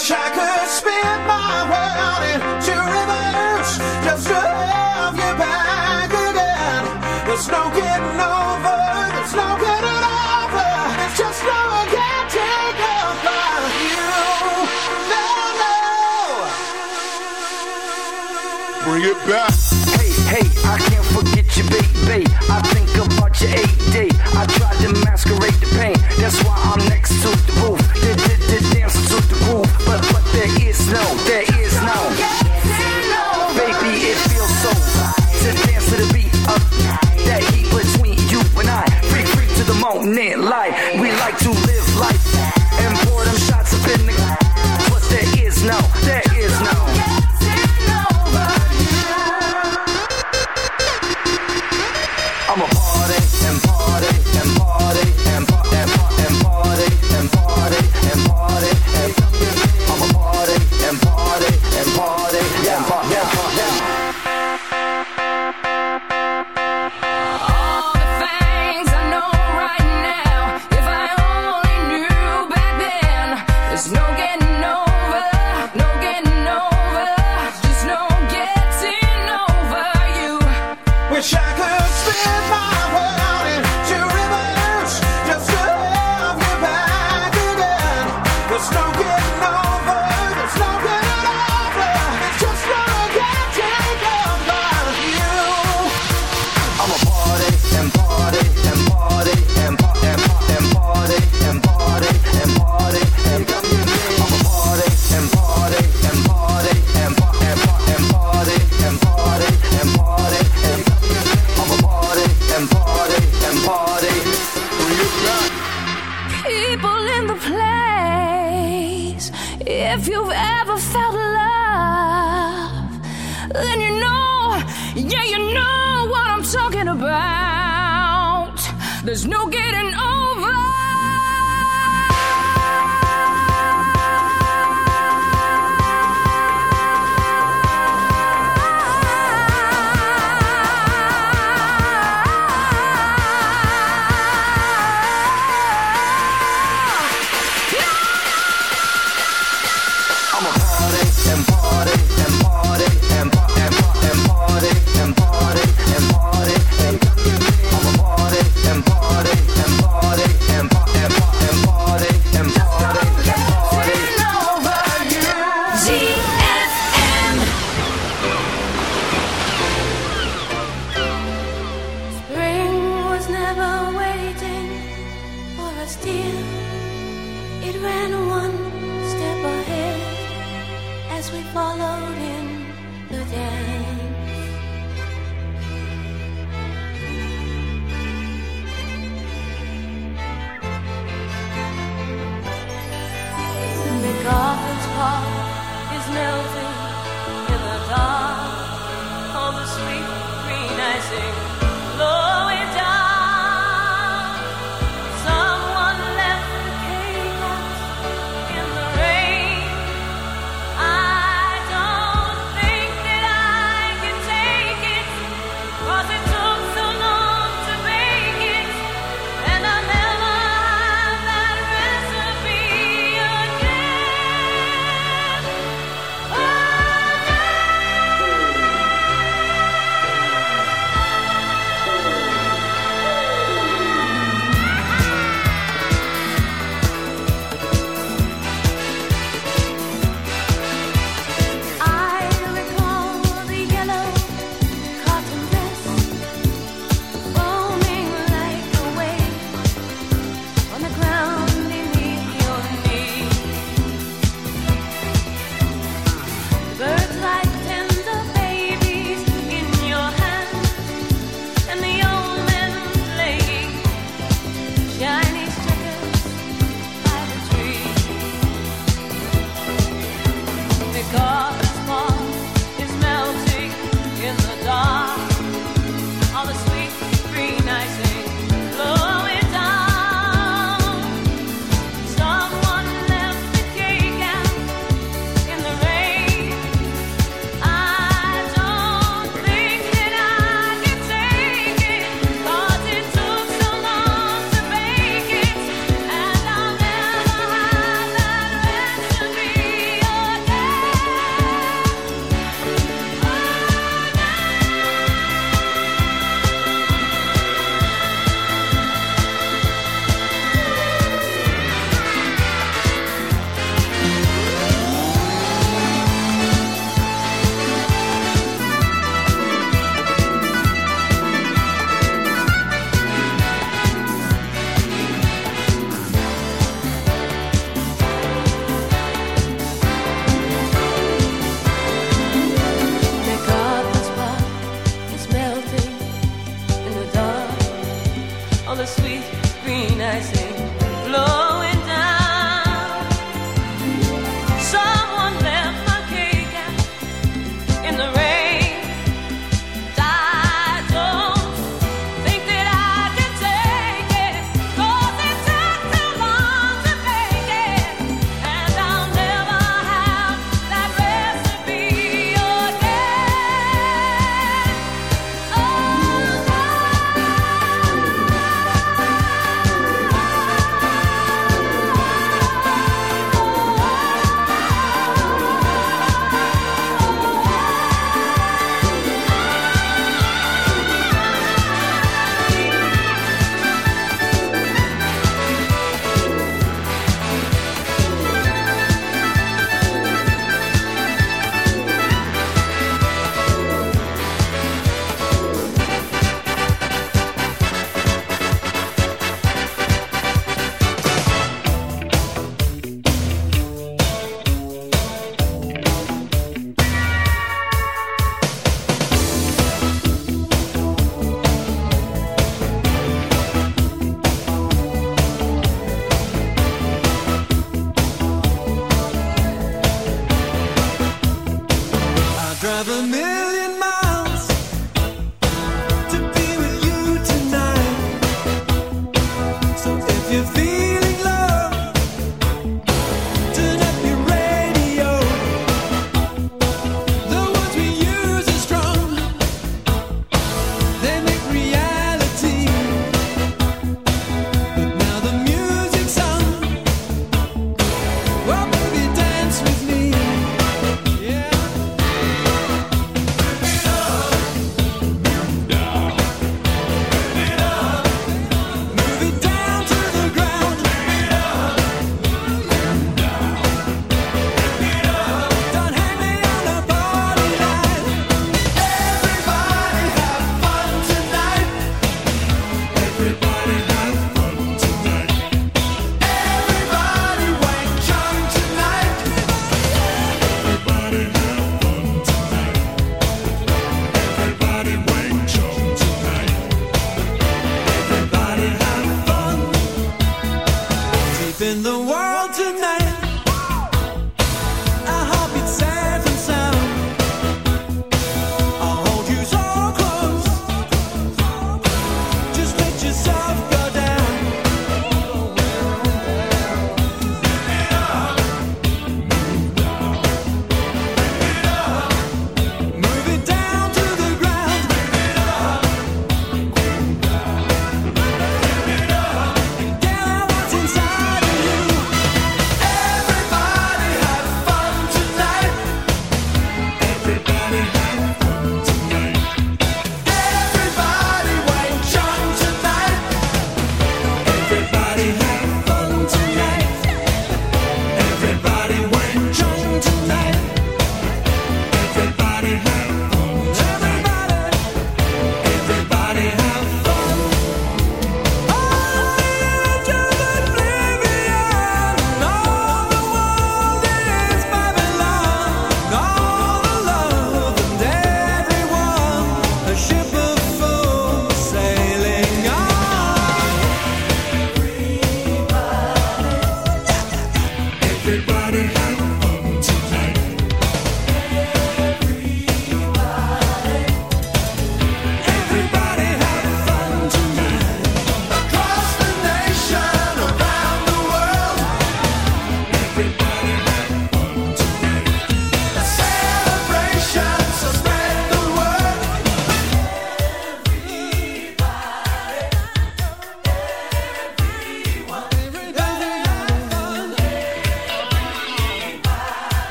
Wish I could spin my world into reverse just to have you back again. There's no getting over, there's no getting over, there's just no getting over you. No, no. Bring it back. Hey, hey, I can't forget you, baby. I think about your AD. I tried to masquerade the pain. That's why I'm next to the roof but, but there is no, there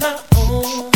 my own.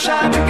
shine.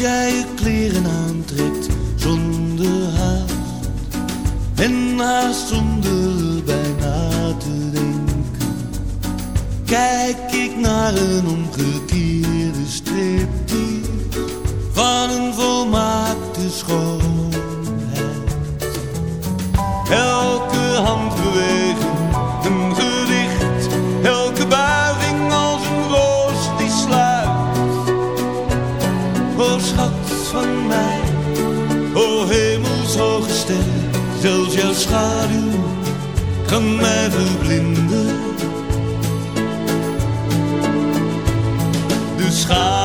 jij je kleren aantrekt zonder haast en haast zonder bijna te denken, kijk ik naar een omgekeerde strip van een volmaakte school. de schaduw kan mij verblinden. De schaduw.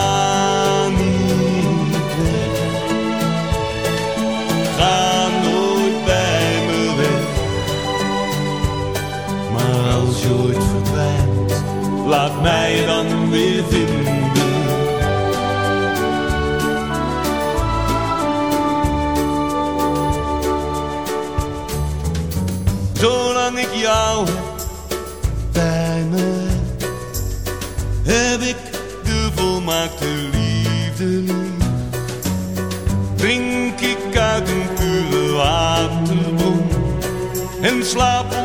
slapen.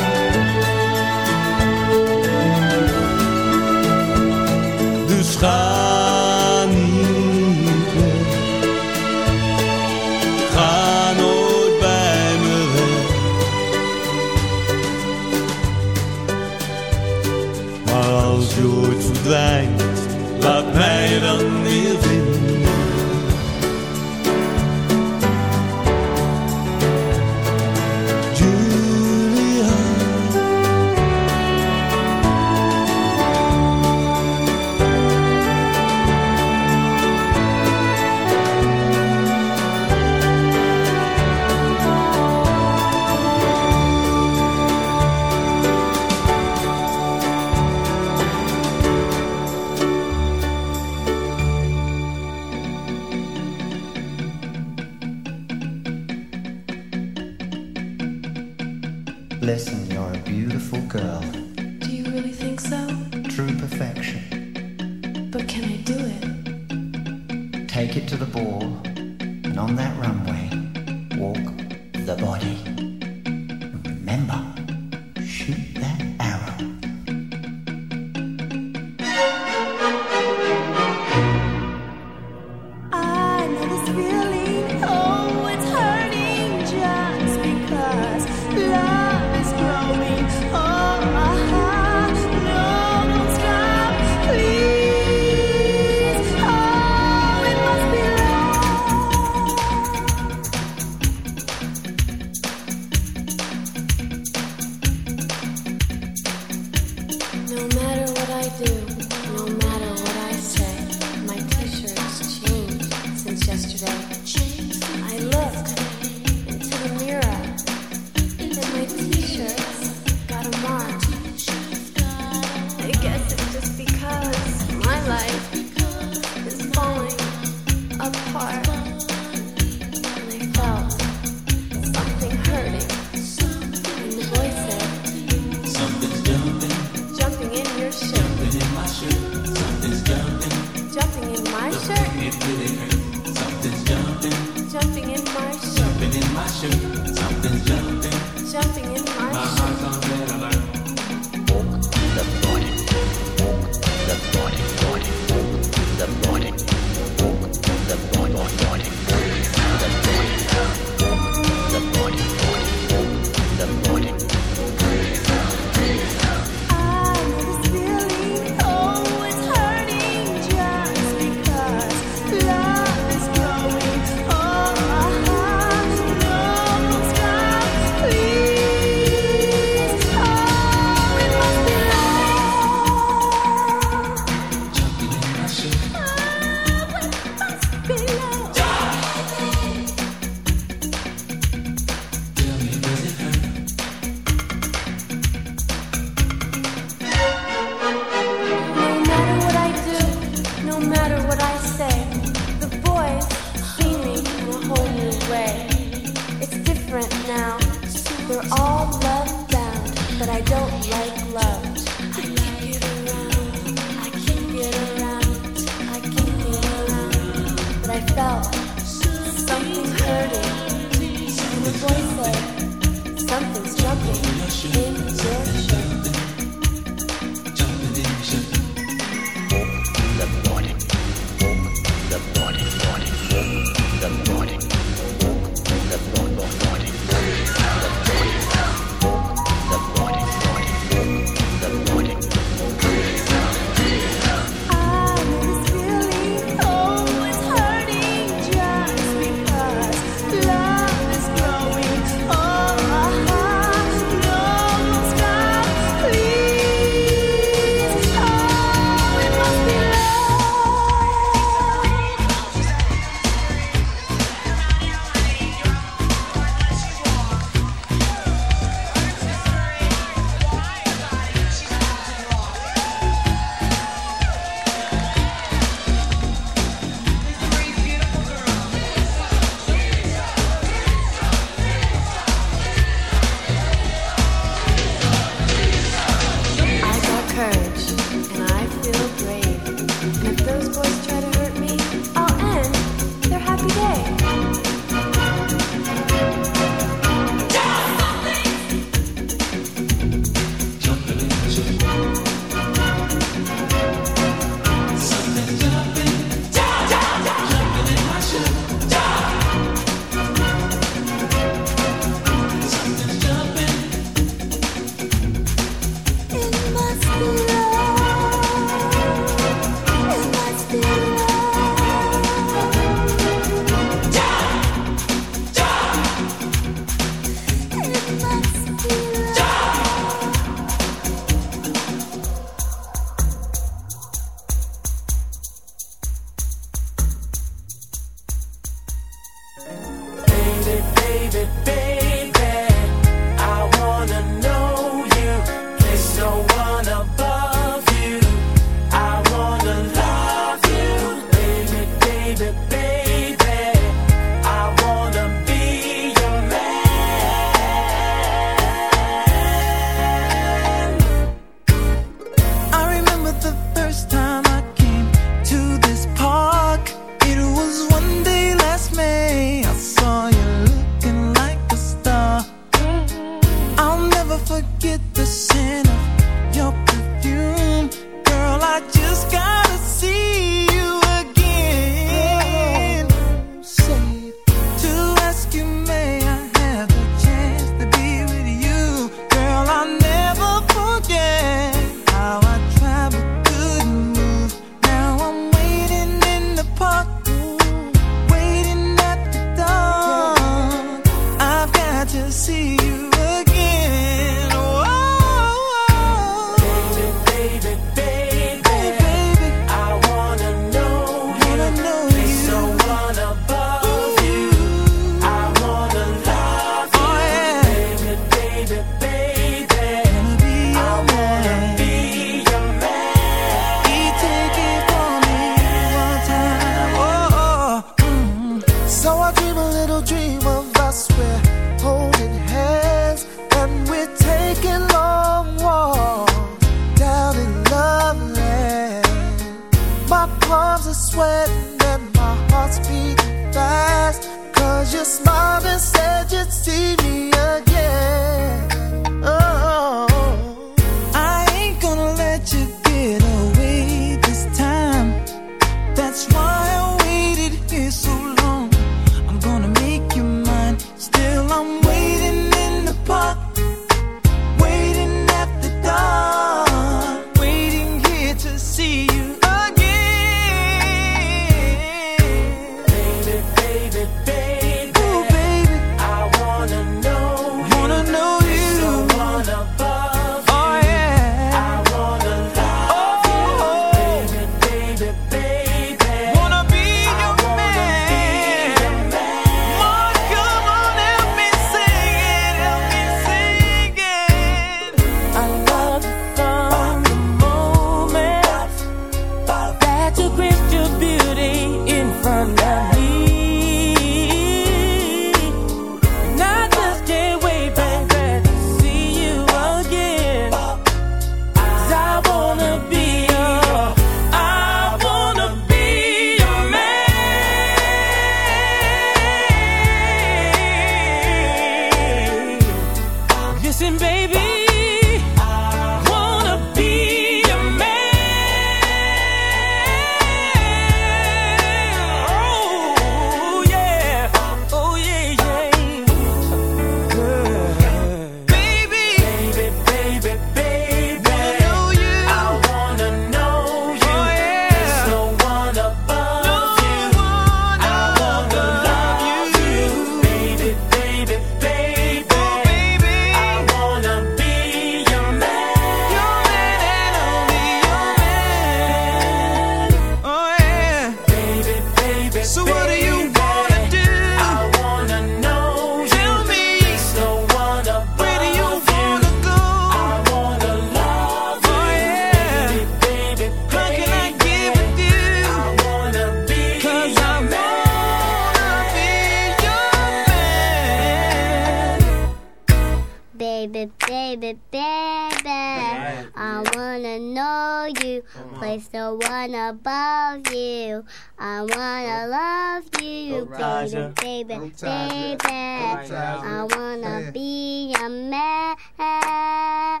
Tiger, baby, baby. I wanna be a man. yeah.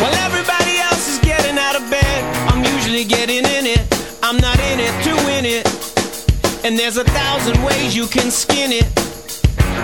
Well, everybody else is getting out of bed. I'm usually getting in it. I'm not in it to win it. And there's a thousand ways you can skin it.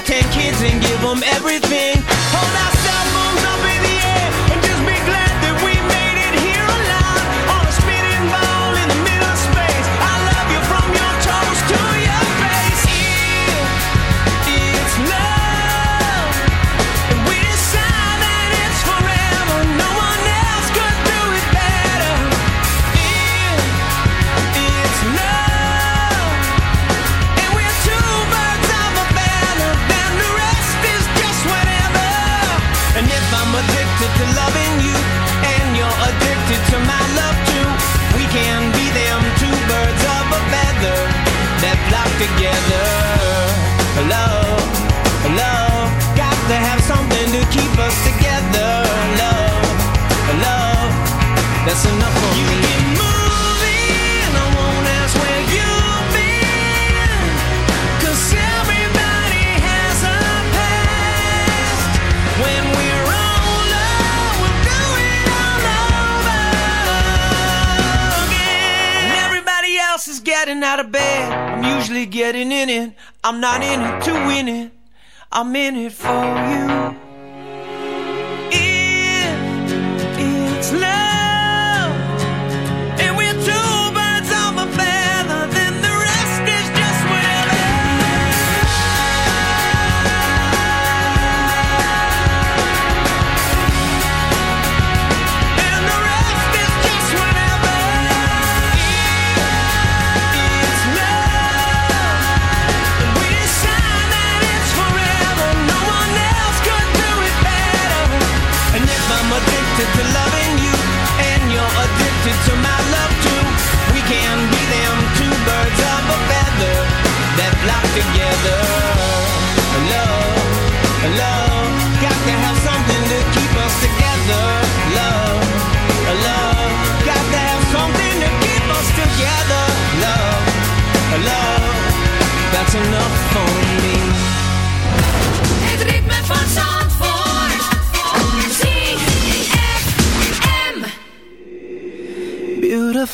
ten kids and give them everything. Hold.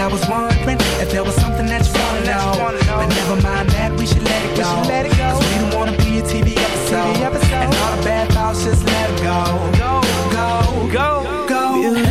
I was wondering if there was something that you wanna know. But never mind that, we should let it go. Cause we don't wanna be a TV episode. And all the bad thoughts, just let it go. Go, go, go, go. Beautiful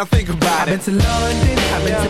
Now think about it. I've been to London, I've been to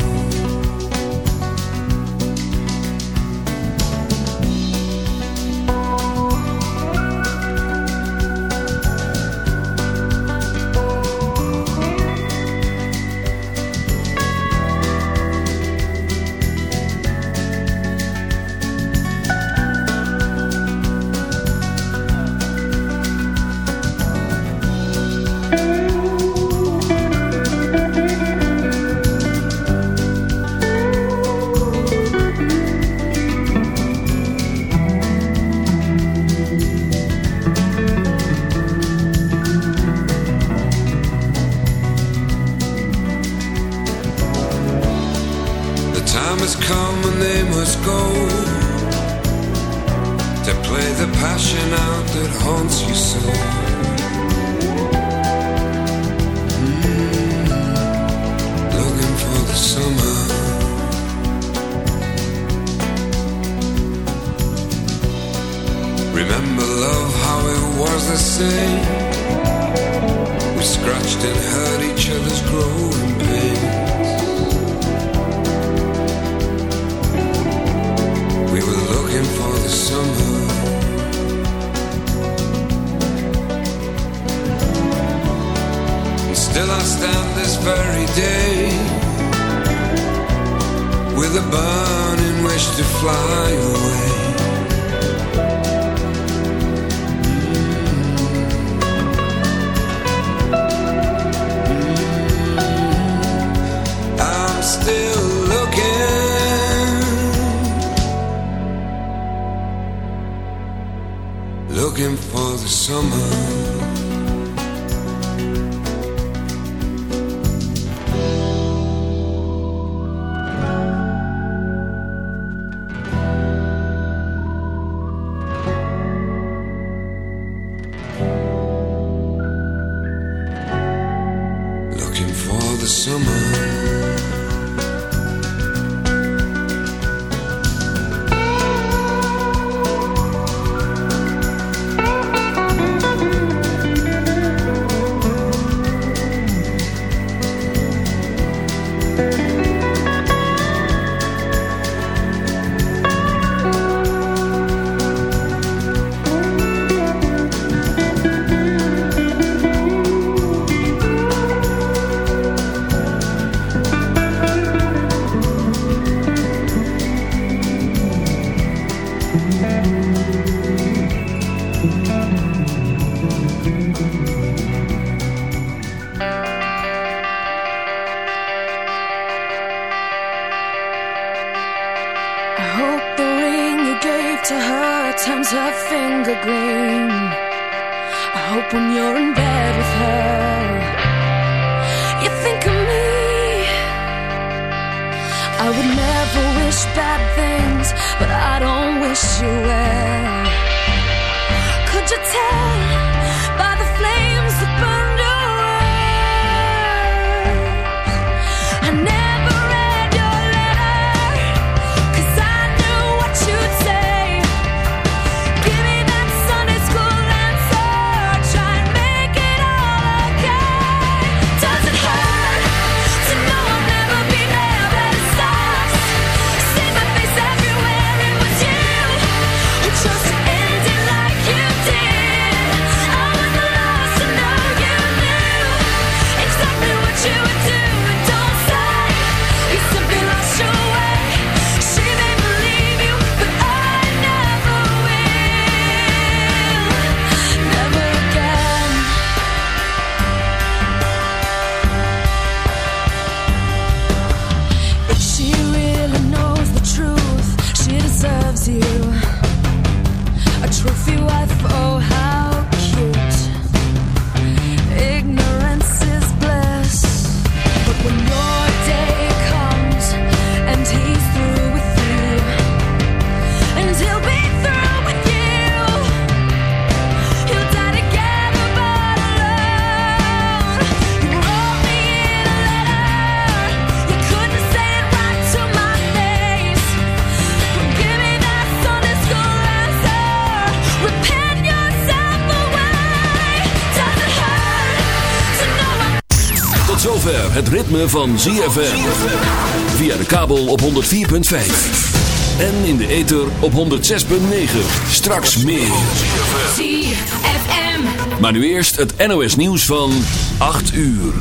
the summer. Ritme van ZFM. Via de kabel op 104.5. En in de ether op 106.9. Straks meer. ZFM. Maar nu eerst het NOS nieuws van 8 uur.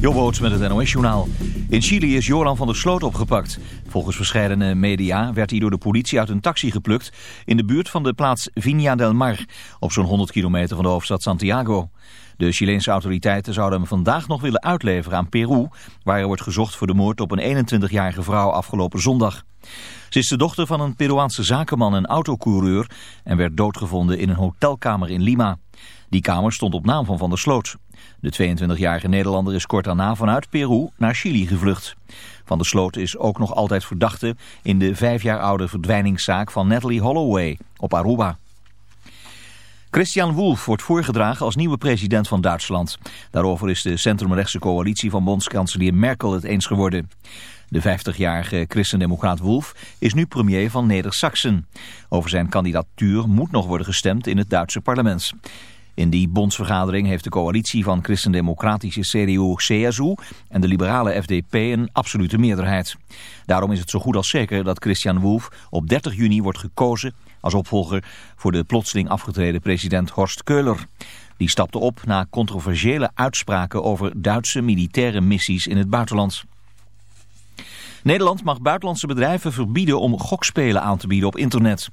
Jobboots met het NOS-journaal. In Chili is Joran van der Sloot opgepakt. Volgens verschillende media werd hij door de politie uit een taxi geplukt... in de buurt van de plaats Viña del Mar... op zo'n 100 kilometer van de hoofdstad Santiago. De Chileense autoriteiten zouden hem vandaag nog willen uitleveren aan Peru... waar er wordt gezocht voor de moord op een 21-jarige vrouw afgelopen zondag. Ze is de dochter van een Peruaanse zakenman en autocoureur... en werd doodgevonden in een hotelkamer in Lima. Die kamer stond op naam van Van der Sloot. De 22-jarige Nederlander is kort daarna vanuit Peru naar Chili gevlucht. Van der Sloot is ook nog altijd verdachte in de vijf jaar oude verdwijningszaak van Natalie Holloway op Aruba. Christian Wolff wordt voorgedragen als nieuwe president van Duitsland. Daarover is de centrumrechtse coalitie van bondskanselier Merkel het eens geworden. De 50-jarige christendemocraat Wolff is nu premier van Neder-Saxen. Over zijn kandidatuur moet nog worden gestemd in het Duitse parlement. In die bondsvergadering heeft de coalitie van christendemocratische CDU-CSU en de liberale FDP een absolute meerderheid. Daarom is het zo goed als zeker dat Christian Wolff op 30 juni wordt gekozen als opvolger voor de plotseling afgetreden president Horst Köhler. Die stapte op na controversiële uitspraken over Duitse militaire missies in het buitenland. Nederland mag buitenlandse bedrijven verbieden om gokspelen aan te bieden op internet.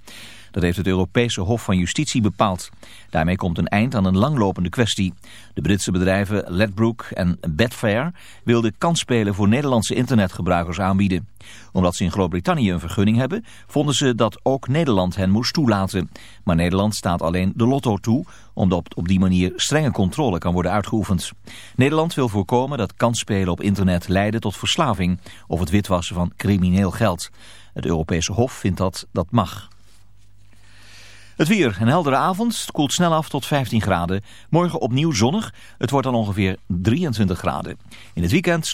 Dat heeft het Europese Hof van Justitie bepaald. Daarmee komt een eind aan een langlopende kwestie. De Britse bedrijven Ledbrook en Betfair wilden kansspelen voor Nederlandse internetgebruikers aanbieden. Omdat ze in Groot-Brittannië een vergunning hebben, vonden ze dat ook Nederland hen moest toelaten. Maar Nederland staat alleen de lotto toe, omdat op die manier strenge controle kan worden uitgeoefend. Nederland wil voorkomen dat kansspelen op internet leiden tot verslaving of het witwassen van crimineel geld. Het Europese Hof vindt dat dat mag. Het weer, een heldere avond, het koelt snel af tot 15 graden. Morgen opnieuw zonnig, het wordt dan ongeveer 23 graden. In het weekend